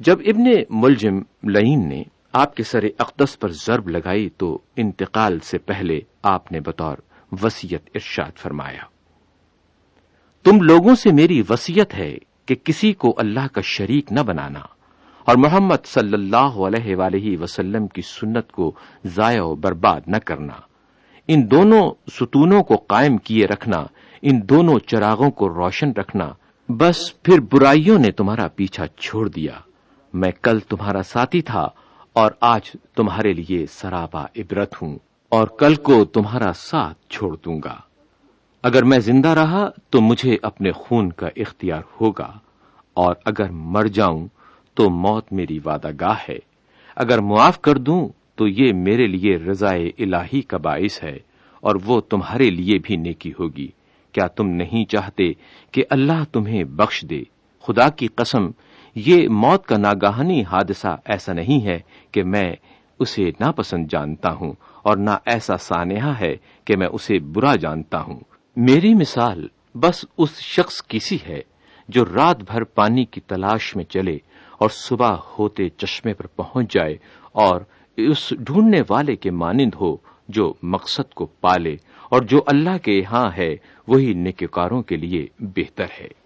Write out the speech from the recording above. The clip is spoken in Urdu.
جب ابن ملجم لئین نے آپ کے سر اقدس پر ضرب لگائی تو انتقال سے پہلے آپ نے بطور وسیعت ارشاد فرمایا۔ تم لوگوں سے میری وسیعت ہے کہ کسی کو اللہ کا شریک نہ بنانا اور محمد صلی اللہ علیہ وآلہ وسلم کی سنت کو ضائع و برباد نہ کرنا۔ ان دونوں ستونوں کو قائم کیے رکھنا، ان دونوں چراغوں کو روشن رکھنا۔ بس پھر برائیوں نے تمہارا پیچھا چھوڑ دیا۔ میں کل تمہارا ساتھی تھا اور آج تمہارے لیے سرابا عبرت ہوں اور کل کو تمہارا ساتھ چھوڑ دوں گا۔ اگر میں زندہ رہا تو مجھے اپنے خون کا اختیار ہوگا اور اگر مر جاؤں تو موت میری وعدہ گاہ ہے۔ اگر معاف کر دوں تو یہ میرے لیے رضائے الہی کا باعث ہے اور وہ تمہارے لیے بھی نیکی ہوگی۔ کیا تم نہیں چاہتے کہ اللہ تمہیں بخش دے؟ خدا کی قسم یہ موت کا ناگاہنی حادثہ ایسا نہیں ہے کہ میں اسے ناپسند جانتا ہوں اور نہ ایسا سانحہ ہے کہ میں اسے برا جانتا ہوں۔ میری مثال بس اس شخص کی سی ہے جو رات بھر پانی کی تلاش میں چلے اور صبح ہوتے چشمے پر پہنچ جائے اور اس ڈھونڈنے والے کے مانند ہو جو مقصد کو پالے اور جو اللہ کے ہاں ہے، وہی نکاروں کے لیے بہتر ہے۔